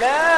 لا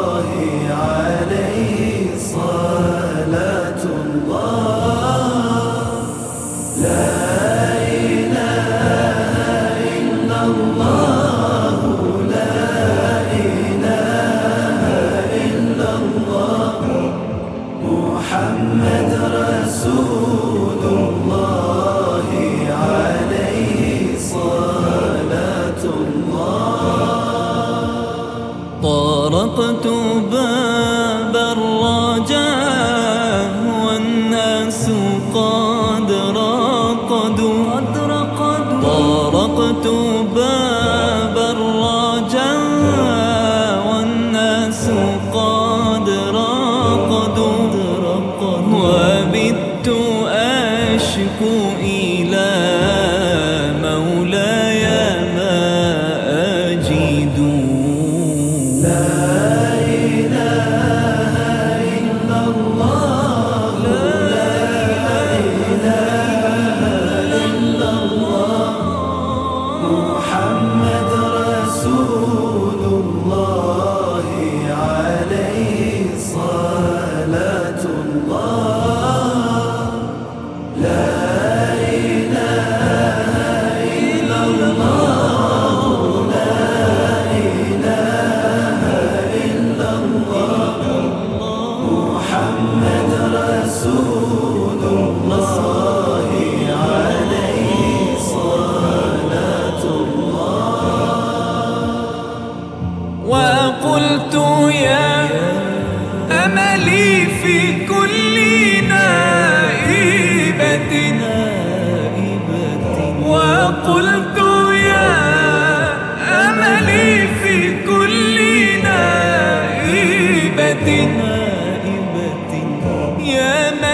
Oh. إلى مولاي ما أجد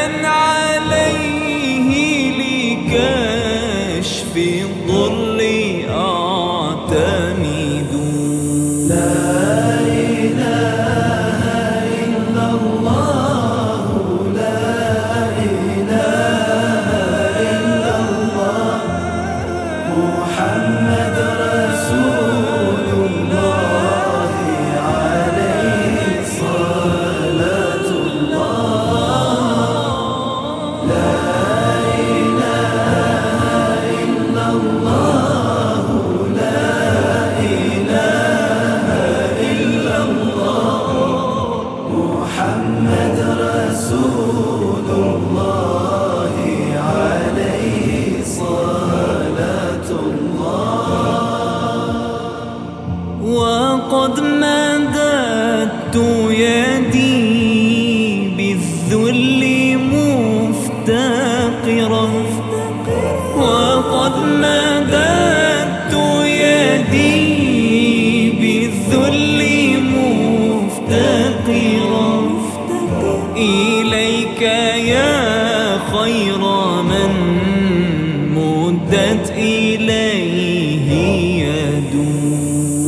and I خير من مدت إليه يدوم.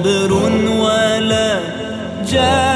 صبر ولا جاه.